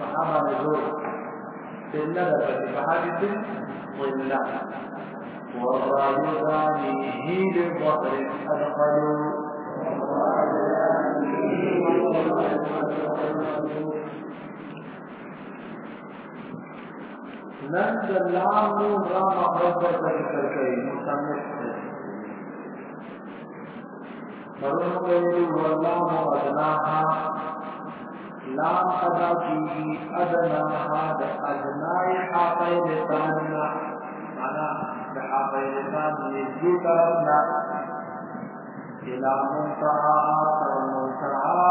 صحابة نزول سنة دفت بحادث ظلة والريضانه بالظهر أدخلوا. نن د لام نون را مخرج پر ذکر کوي لام ادا کیږي ادناها د ادنای حافظ لساننا د حافظ لسان نږدې طرفنا إلى منتهى تر منتهى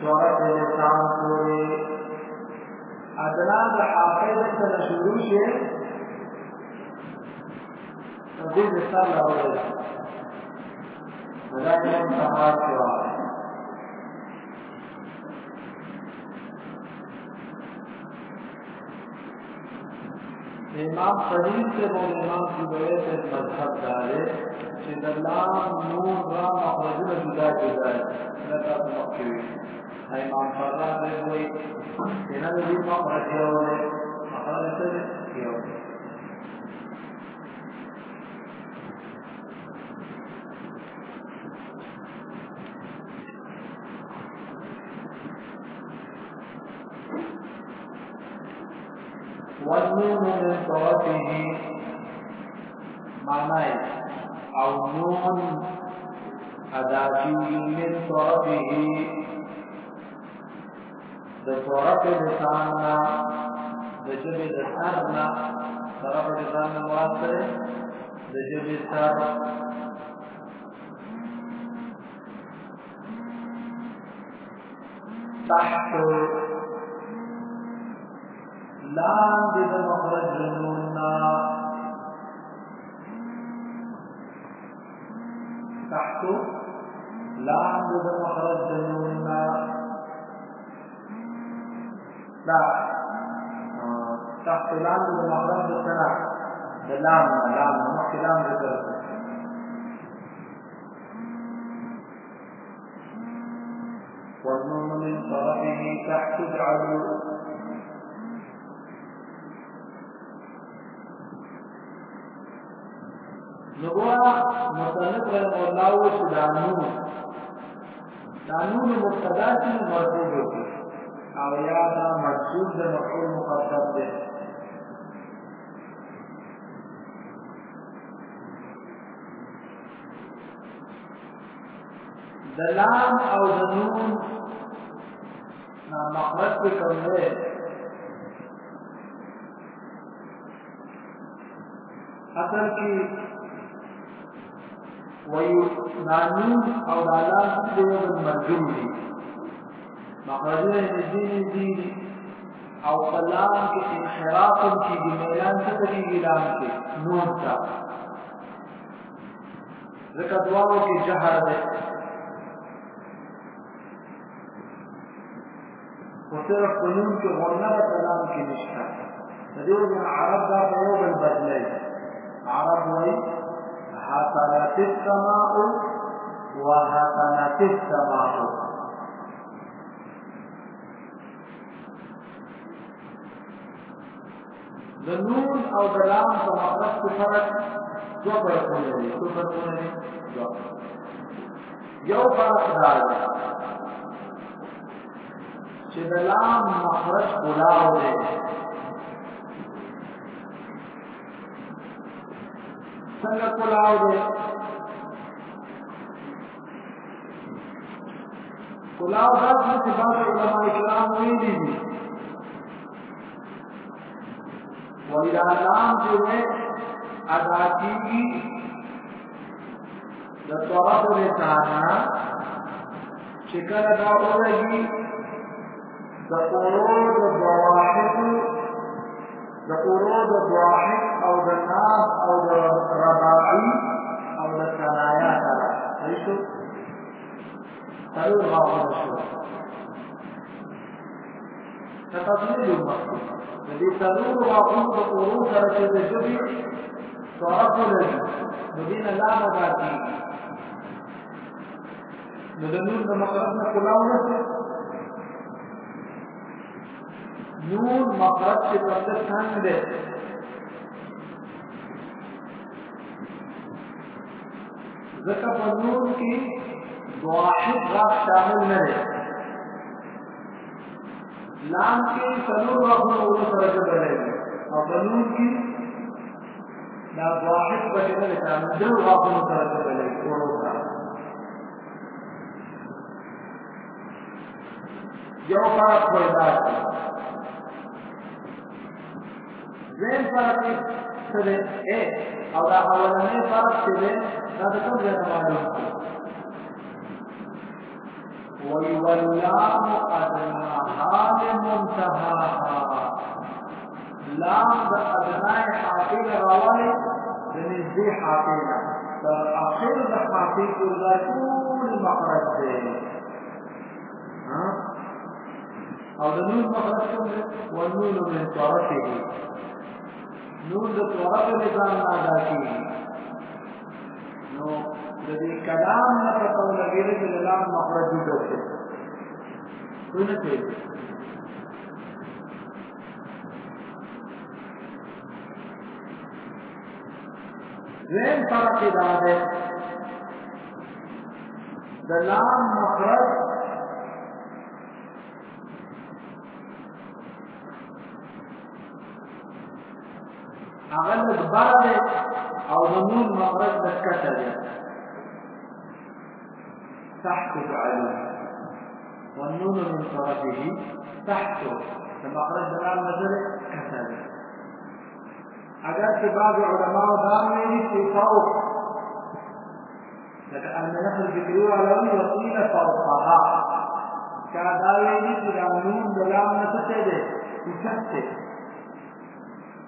سورة لسان شروع شي دې د سر راوړل دا د منتهى شو إمام فرید سے وہ إمام کی وجہ سے مذہب ڈالے چې د لام نور را مخرجونه جدا جدا دا تاسو مخکې وي امام فراد دی وایي چې نه دې مخرج یو دی مخرج څه دی یو والنون من طرفه معناه او نون اداجی من طرفه د طرف لساننا د جبه د سرنا طرف لسان مراد سره د جبه سر تحت لاندې د مخرج جنوننا تحت لاندې د مخرج جنوننا لا. تحت لاندې د مخرج سنا د لام لام مخکې لام ذکر والنون من طرفه تحت اجعلوا نګورا مصنف رحم الله و چې دانو دانو مبتدا چې مرفوع دي او یا دا منصوب د مفعول مقدم دی د لام او د نون مخرج په کوم دی اصل کې وينانون او دالان دیو مرجوم دي. مخرجونه نزدې دي. او کلام کې انحراف کی دی میلان څه کوي اعلان کې. نون تا ذکر دعاو کې جهر ده وصرف قانون کې غنه کلام کې نشته. دې عرب دا په یو بل بدلای عرب وایي حسنت السماء وحسنت السماء د نون او د لام په مخرج کې فرق دوه فرقونه دي څو فرقونه دي یو فرق دا دی چې د لام مخرج کلاو دی سنگت کو لاؤ گے تو کلاؤ دس میں صفات علماء کرام نہیں دی تھی وہی نام جو ہے، آزادی کی طور شکر ادا ہو رہی۔ د قرود د أو د ناف أو د رباعي أو د ثنايا سره ایشو تلو غاونه شو تفضیل المقصود د دې تلو غاونه د قرود سره چې د جبي طرف لري د دین الله مبارکي نو د نون د کلاو نه نون مخرج کے بندر سنگ دے۔ زکا نون کی واحد رات شامل نہ رہے لام کی سنور رب نور سرج بڑھے گے اور بنون کی لا واحد بڑھے گا لیکن دل رب نور بڑھے گے اور ہوتا یو بات پیدا زين فرق څه دی أو دا اولنې فرق دی دا کوم ځای معلوم ويولام أدناها لمنتهاها. لام د ادنای حافظ راوالی د نږدې حافظ تر آخر د حافظ لا ټول مخرج دی. أو د نون مخرج کوم دی ونون من طرفه نور تورا په ځان ادا کیږي. نو د دې کلام نه په قول غیر د کلام مخرج جوړه څه نه وین فرق دا ده د لام مخرج هغه لږ بار أو د نون مخرج د کته دی والنون من طرفه تحت مخرج دلال نظر کته دی بعض علماء دا ویلي چې فوق. لکه المنح الفکری علوي وقيل فوقها چا دا ویلي چې دا نون دلال نه څه دی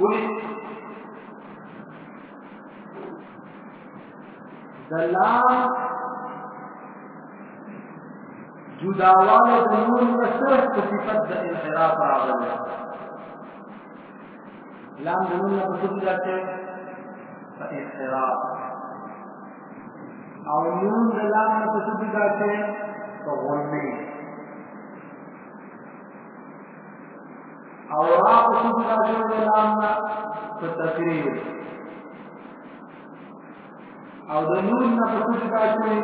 ولې د لام جداواله د نون صرف په صفت د انحراف راغلی لام د نون په جدا شي په انحراف. او نون د لام په جدا شي په غنی أو را په څه جدا شي د لام په أو د نور نه په څه جدا شي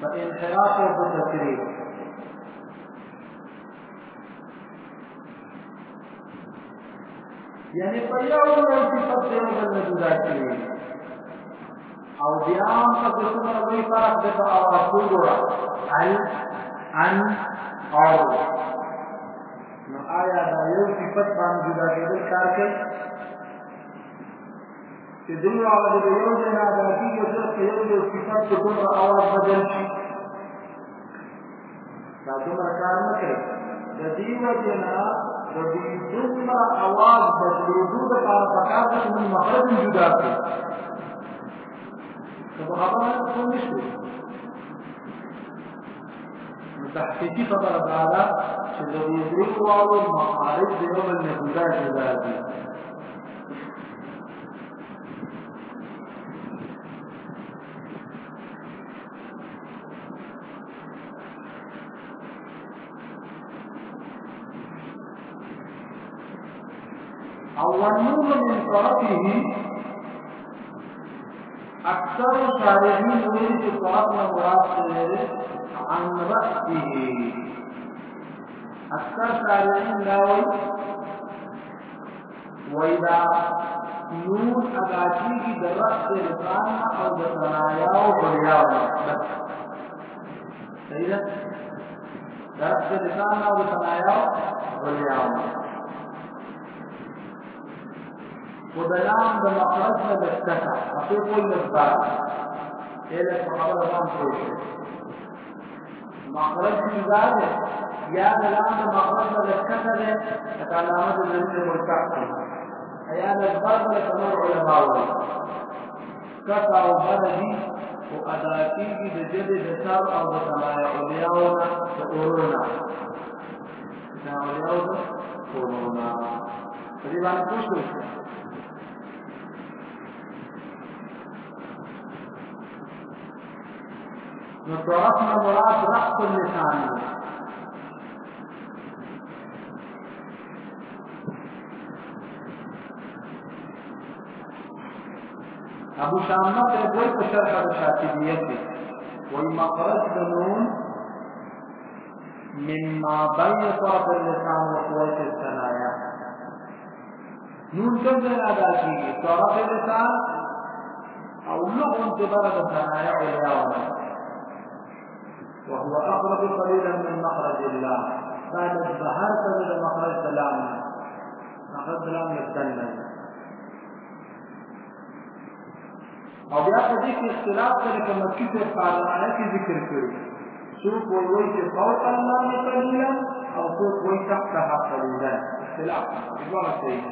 په انحراف أو په تقریر یعنی په یو ډول أو بل جدا شي أو بیا هم په څه لوی فرق په اواز وګوره ال ان أو نو آیا دا یو صفت باندې جدا کېدل کار کوي؟ چې دوی هغه د یو ځای نه ادا کېږي چې په یو یو صفت کې دومره اواز بدل شي. دا دومره کار نه کوي. د دې وجه نه د دې دومره اواز بدلېدو دپاره پکار ده چې موږ مخرج جدا کړو. که په خبره پوه نه شو نو تحقیقي چې د دې درې مخارج د یو بل نه جدا جدا دي او والنور من طرفه اکثر شارحین ویل چې طرف نه مراد څه عن رأسه. دا وایي وإذا نور ادا کیږي د رأس لسان أو د ثنایا أو بلیاو بس صحیح ده د رأس لسان أو د ثنایا أو بلیاو ودلام د مخرج نه لکته په کول لږه إلى الصحابة الرام كوشي مخرج في ذلك يا الآن مخرج لذكته كعلامة النبي والكعب يا الضرب لكمر علماء كتا وبردي وأداتي بجد دسار أو بسمايا أولياؤنا تقولنا أولياؤنا تقولنا فدي بانا طرفنا مراد رأس اللسان أبو شامة کوئی په شرح د شاطبیت کې وای مخرج د نون مما بين طرف اللسان وقوة الثنايا. نون ادا کیږي طرف اللسان أو لغو انتبار الثنايا علياؤنا وهو أقرب قليلا من مخرج الله. بعد الظهر تجد مخرج سلام. مخرج سلام يستنى أو بیا په دې کې اختلاف سره کوم چې په قانونانه کې ذکر کړی څوک وایي چې فوق الله قليلا أو څوک وایي تحتها قليلا. اختلاف. دغه صحیح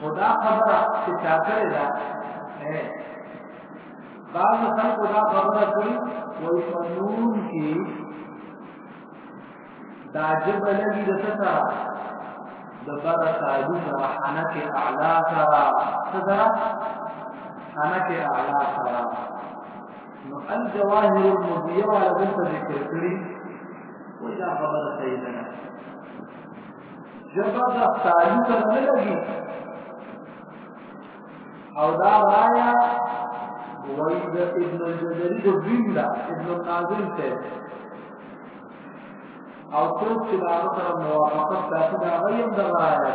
خدا خبره چې چا کړی دا بعض خلکو خدا خبره کړي وایي قانون کې دا جبه لګي د څه د بار تعلق حنا اعلا سره صدر حنا کې اعلا سره نو الجواهر المبيه ولا بنت ذکر کړي ودا خبره صحیح نه جبه دا تعلق نه لګي أو دا رایا وید ابن الجزري د بیندا ابن الناظم ته أو څوک چې دا سره موافقت ساتي دا غیم د راځي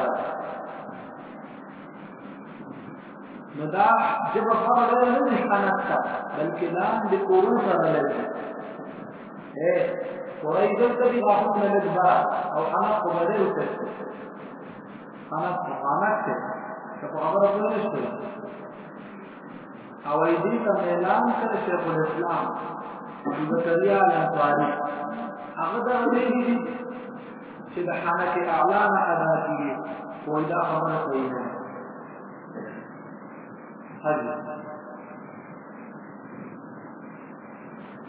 نو دا جب خبره نه دي حنکتا بلکې لاندې قرون سره لګي اے قرای دلته دی واحد نه لګبا أو په بدل وکړ أنا حنک ته په خبره نه نشته أو دې ته اعلان کړ شیخ الاسلام ابو زکریا الانصاری. هغه دا ویلي چې د حنکه اعلان ادا کیږي وای دا خبره صحیح ده حج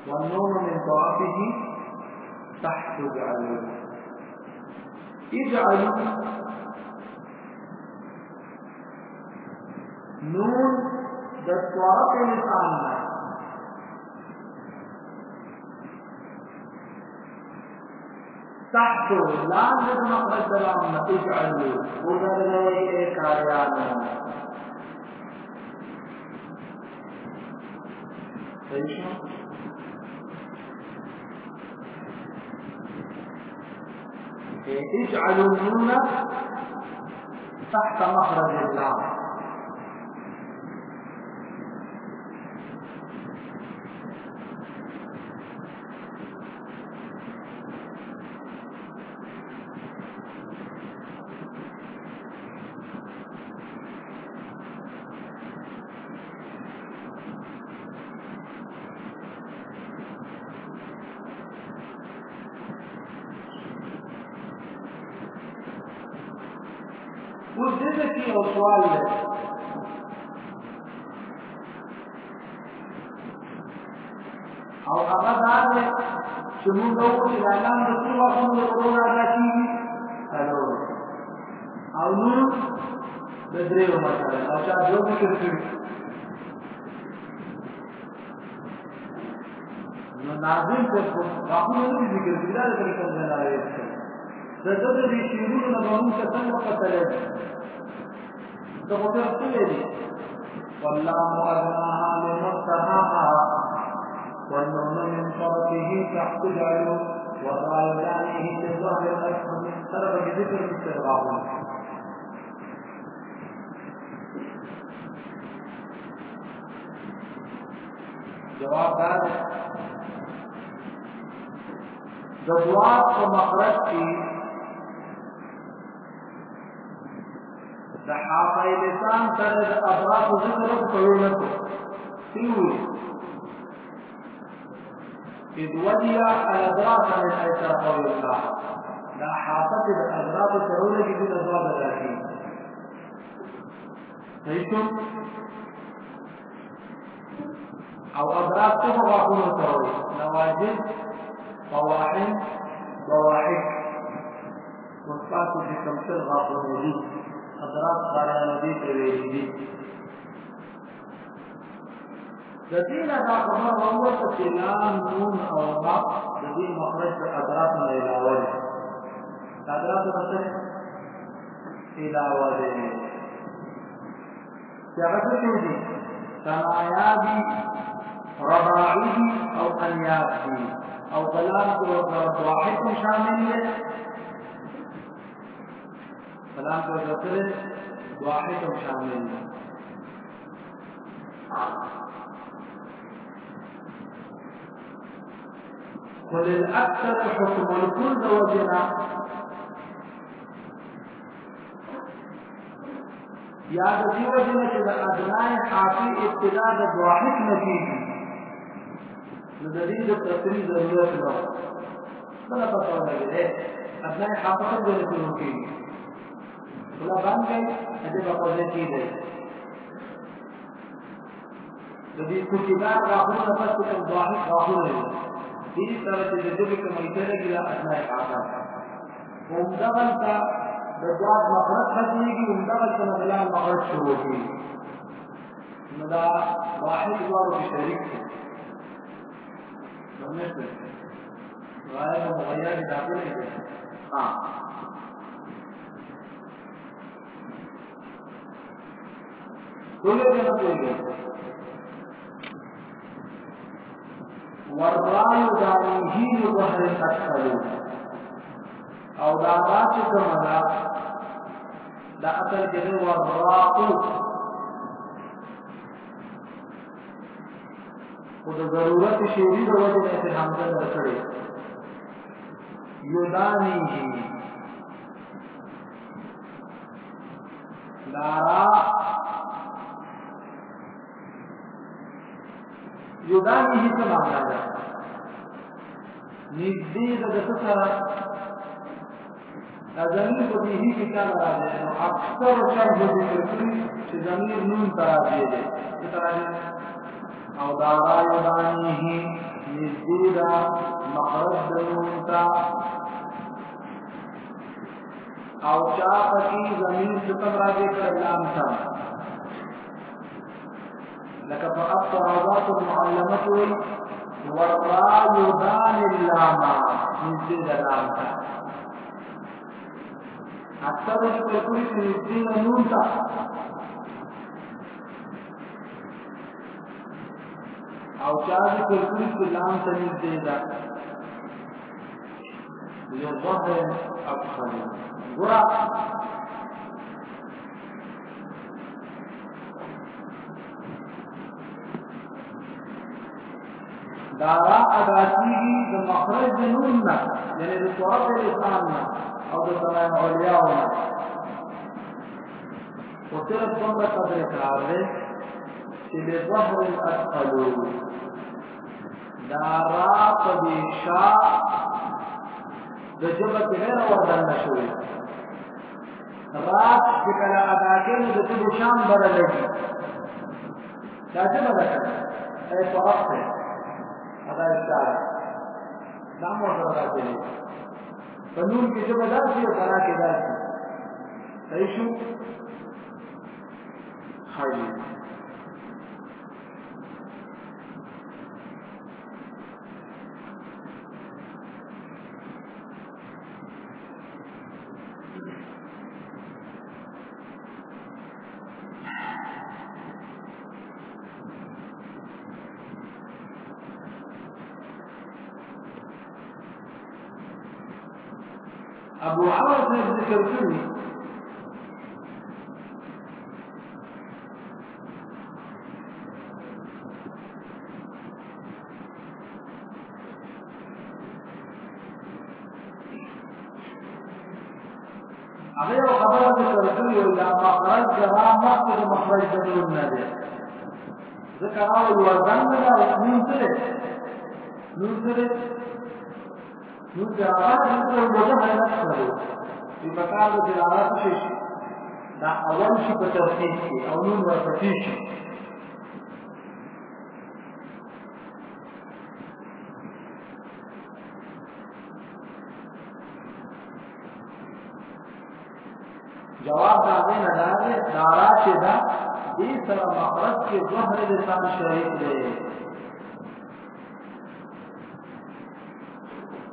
والنون من طرفه تحت اجعلوا اجعلوا نون طرف لسان تحت د مخرج نه اجعلوا وګرځوي کاریانو اجعلوا النون تحت مخرج اللام یو سوال دی أو هغه دا دی چې موږ وایو چې د الله د ټول وختونو ورونه ادا کیږي أو نور د دریو مثلا أو ذکر کړی نو ناظم په خپل ذکر کړی دا د کوم ځای راوړی د دغه دې شیرونو نه موږ څنګه پته لري تغفر قيدي واللام أدناها لمرتهاها والنون من طرفه تحت جعل وقال دانيه في ظهر الأشهر طلب بذكر استغراب جواب شرافت د ځواب په مخرج کې د حافظ لسان سره د ابراق ذکر إذ ودي أدراك من حيث قول الله لا حاطت الأدراك ترون في الأدراك ذاتي أو أدراك تبغى غاقون تروي نواجد طواحن ضواحك وصفات في تمثيل غاقون دي أدراك قارئ دي تويل دي د دې نه دا نون أو ما د دې مخرج د ادراک نه علاوه دي ادراک څه علاوه دي چې څه رباعي أو انياب دي أو کلام کو واحد شامل؟ ہے ضرب واحد شامل. وللأكثر حكم الكل وجنا یا د دې وجنه چې حافي ابتدا د واحد کیږي نو د دې د تفصیل ضرورت نه بل په څه لګي ادنای حافي د دې نه کیږي ولا باندې دې په څه کیږي د دې کوټیدار راغله پس کوم واحد راغله دې سره چې د دې کومه لګي لا اسماء حاصل ومدغل تا د ځواب مخرج ختميږي ومدغل ته مثلا مخرج شروع کیږي نو دا واحد دوارو کې شریک دي نو غایب أو مغیر داخل دي ها ټول یې نه والرای دانیهی ظهر أو دا را چې کومه دا اصل کې دی والراء خو د ضرورت شعري د وجه نه چې حمزه نه کړی یدانیهی دا را یدانیهی څه معنا ده نږدې د څه سره؟ زمین په دې کې کار راځي. نو اکثر شرح ذکر کړی چې زمین نون تر راځي. چې تر راځي أو دا راي دانیه نږدې دا مخرج د نون تا أو چا پکې زمین څه تر راځي کلام تا لکه په افتراضات المعلمة وي والراء يدان اللام نزدې د لام ته اکثر چې په کوم کې نون ته أو چا چې په کوم کې لام ته نزدې ده یو ظاهر افضل ګور دارا ادا کیږي د مخرج د نون نه یعنی د صورت لسان أو د سماع اولیاء نه أو صرف څومره قدر اقرار دی چې د ظهر الاثقل دارا پدیشا د جبه غیر وردن نشوي. رات چې کله ادا کېږي د دې شام لګي دا جبه ده أي صورت هذا اشاره دا مو سره راځي په نور کې چې بدل شي أو کرا کې دا هاي عوض ذکر کړی هغه یو خبره ذکر کړې وي دا مخرج مخرج د نور نه دی ځکه راو یو ځان کړو چې په کار د دلالت شي دا اول شي په ترتیب کې او نور ورپسې شي جواب دا دی نه دا دی دارا چې دا؟ دې سره مخرج کې ظهر لسان شریک دی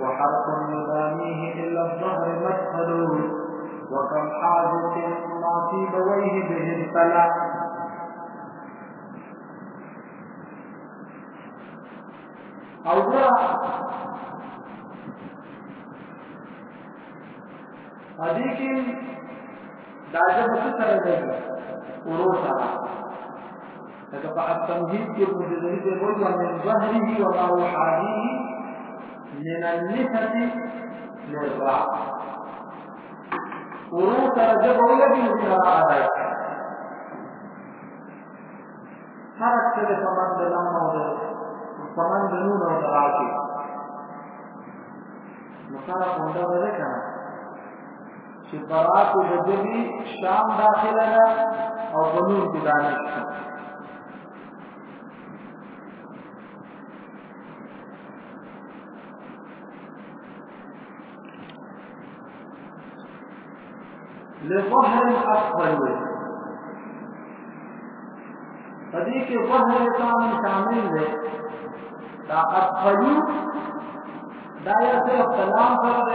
وحرف يضاميه إلا الظهر مدخل وكم حاجة ما في بويه به الفلا أو هذه دا جب څه سره دی ورو کې مجددي دی وایي من ظهره وما وحاده من النفس للقراء قروء ترجب الذي القراء ذلك حرك كده كمان بلما كمان بنون وقراءتي مصارف ہوتا ہوا دیکھا چې د دې شام داخله ده او کې دانش لظهر أفضل. کې ظهر کام شامل. دی دا اطفلو دا یو صرف سلام سره د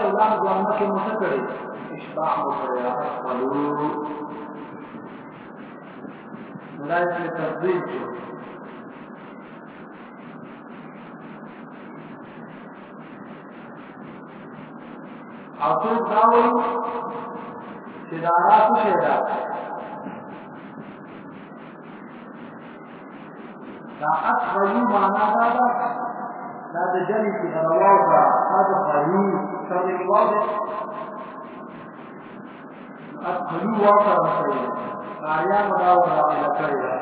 متکړي اشباع مکړه اطفلو دا یې تفضیل شو چې دا را څه دا اطفلو معنا دا ده دا د جمع کې رواو دا واقع راځي آیا مداو راغله کړی دا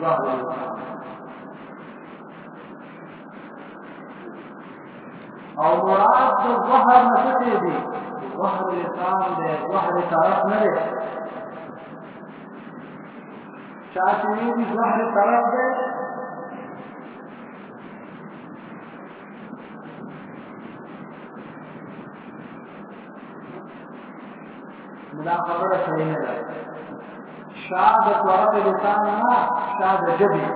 ظاهر أو مراد د ظهر نه څه دی ظهر لسان دی ظهر طرف نه دی چاته دی ظهر طرف دی دا خبره صحیح نه ده شاد طرف لسان نه شاد جبي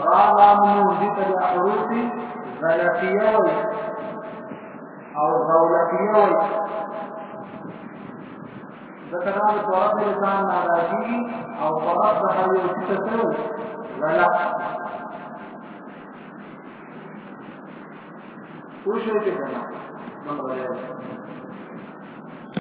صحیح را لام دي ته حروف غلطيه وي أو دولتيه وي ذکر دا طرف لسان ناراضي أو د هر یو څه ته غلط پوښتنه کوي